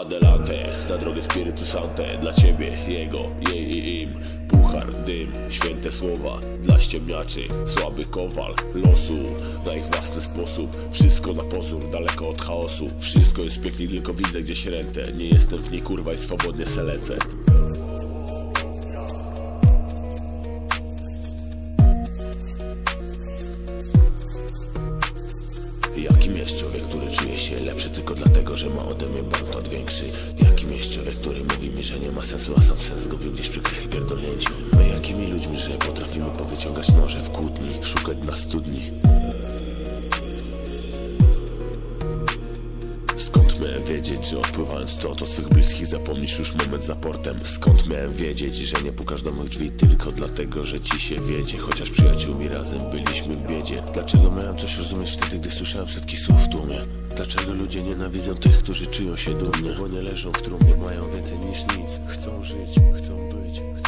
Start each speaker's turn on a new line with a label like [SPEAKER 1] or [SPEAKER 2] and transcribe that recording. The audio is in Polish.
[SPEAKER 1] Adelante, na drogę Spiritu Sante Dla ciebie, jego, jej i im. Puchar, dym, święte słowa Dla ściemniaczy, słaby kowal Losu, na ich własny sposób Wszystko na pozór, daleko od chaosu. Wszystko jest pięknie, tylko widzę gdzieś rentę. Nie jestem w niej kurwa i swobodnie se lecę Jakim jest człowiek, który czuje się lepszy tylko dlatego, że ma ode mnie bank większy? Jakim jest człowiek, który mówi mi, że nie ma sensu, a sam sens zgubił gdzieś przy krech pierdolnięciu? My jakimi ludźmi, że potrafimy powyciągać noże w kłótni, szukać na studni? Wiedzieć, że odpływając stąd od swych bliskich zapomnisz już moment za portem? Skąd miałem wiedzieć, że nie pukasz do moich drzwi tylko dlatego, że ci się wiedzie? Chociaż przyjaciółmi razem byliśmy w biedzie Dlaczego miałem coś rozumieć wtedy, gdy słyszałem setki słów w tłumie? Dlaczego ludzie nienawidzą tych, którzy czują się dumnie? Bo nie leżą w trumnie, mają więcej niż nic Chcą żyć, chcą być, chcą